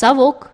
совок.